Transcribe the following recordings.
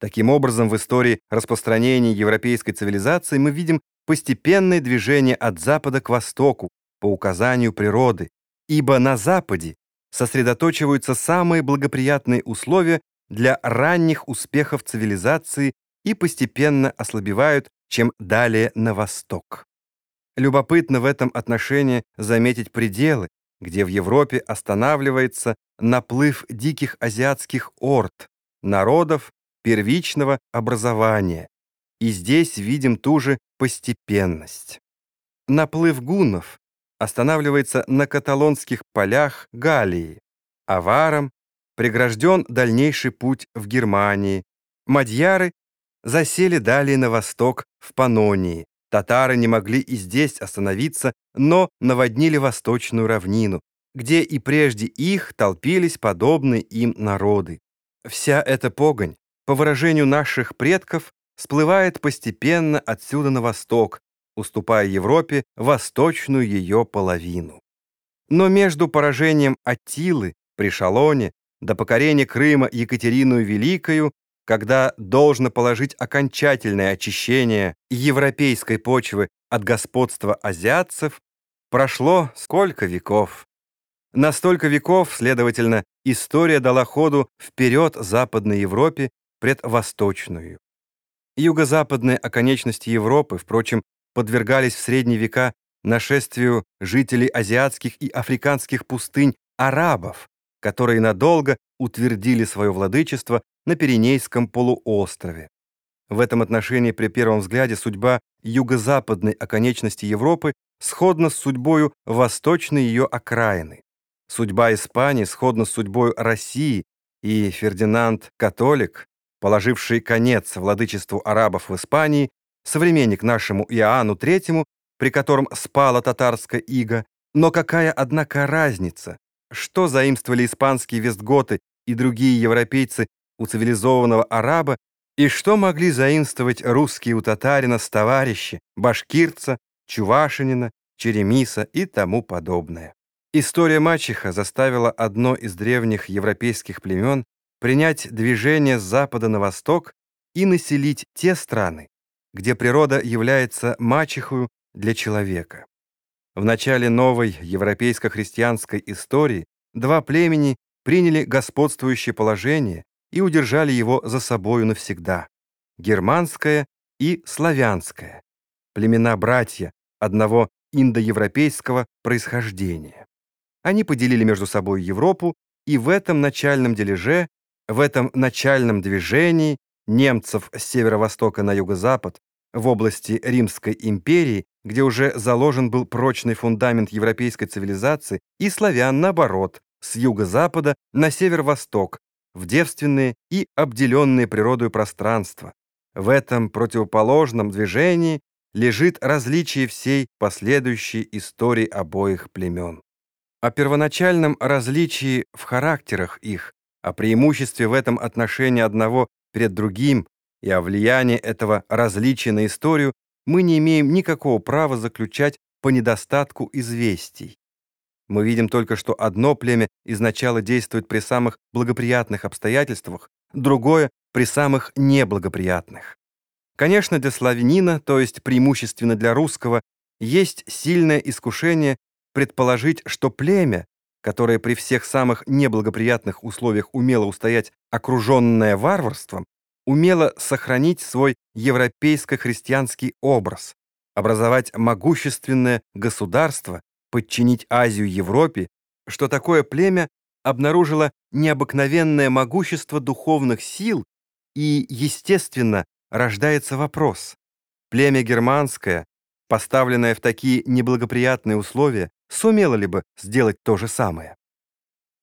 Таким образом, в истории распространения европейской цивилизации мы видим постепенное движение от запада к востоку по указанию природы, ибо на западе сосредоточиваются самые благоприятные условия для ранних успехов цивилизации и постепенно ослабевают, чем далее на восток. Любопытно в этом отношении заметить пределы, где в Европе останавливается наплыв диких азиатских орд, народов первичного образования, и здесь видим ту же постепенность. Наплыв гуннов останавливается на каталонских полях Галлии, аварам прегражден дальнейший путь в Германии, мадьяры засели далее на восток в Панонии, татары не могли и здесь остановиться, но наводнили восточную равнину, где и прежде их толпились подобные им народы. Вся эта погонь, по выражению наших предков, сплывает постепенно отсюда на восток, уступая Европе восточную ее половину. Но между поражением Аттилы при Шалоне до покорения Крыма Екатерину Великою, когда должно положить окончательное очищение европейской почвы от господства азиатцев, прошло сколько веков. На столько веков, следовательно, история дала ходу вперед Западной Европе пред Восточную. Юго-западные оконечности Европы, впрочем, подвергались в средние века нашествию жителей азиатских и африканских пустынь арабов, которые надолго утвердили свое владычество на Пиренейском полуострове. В этом отношении при первом взгляде судьба юго-западной оконечности Европы сходна с судьбою восточной ее окраины. Судьба Испании сходна с судьбой России, и Фердинанд Католик, положивший конец владычеству арабов в Испании, современник нашему Иоанну III, при котором спала татарская ига, но какая, однако, разница, что заимствовали испанские вестготы и другие европейцы у цивилизованного араба, и что могли заимствовать русские у татарина с товарищи, башкирца, чувашинина, черемиса и тому подобное. История мачеха заставила одно из древних европейских племен принять движение с запада на восток и населить те страны, где природа является мачехою для человека. В начале новой европейско-христианской истории два племени приняли господствующее положение и удержали его за собою навсегда — германское и славянское, племена-братья одного индоевропейского происхождения. Они поделили между собой Европу, и в этом начальном дележе, в этом начальном движении немцев с северо-востока на юго-запад в области Римской империи, где уже заложен был прочный фундамент европейской цивилизации, и славян, наоборот, с юго-запада на северо-восток, в девственные и обделенные природой пространства. В этом противоположном движении лежит различие всей последующей истории обоих племен о первоначальном различии в характерах их, о преимуществе в этом отношении одного перед другим и о влиянии этого различия на историю мы не имеем никакого права заключать по недостатку известий. Мы видим только, что одно племя изначально действует при самых благоприятных обстоятельствах, другое — при самых неблагоприятных. Конечно, для славянина, то есть преимущественно для русского, есть сильное искушение предположить, что племя, которое при всех самых неблагоприятных условиях умело устоять окруженное варварством, умело сохранить свой европейско-христианский образ, образовать могущественное государство, подчинить Азию Европе, что такое племя обнаружило необыкновенное могущество духовных сил и, естественно, рождается вопрос. Племя германское, поставленное в такие неблагоприятные условия, сумела ли бы сделать то же самое.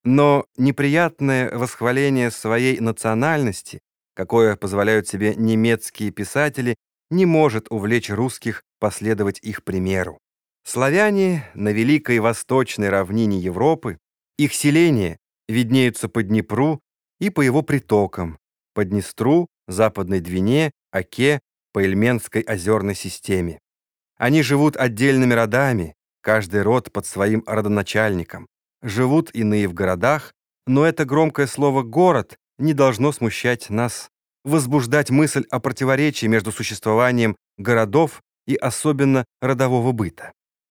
Но неприятное восхваление своей национальности, какое позволяют себе немецкие писатели, не может увлечь русских последовать их примеру. Славяне на великой восточной равнине Европы, их селения виднеются по Днепру и по его притокам, по Днестру, Западной Двине, Оке, по Эльменской озерной системе. Они живут отдельными родами, каждый род под своим родоначальником. Живут иные в городах, но это громкое слово «город» не должно смущать нас возбуждать мысль о противоречии между существованием городов и особенно родового быта.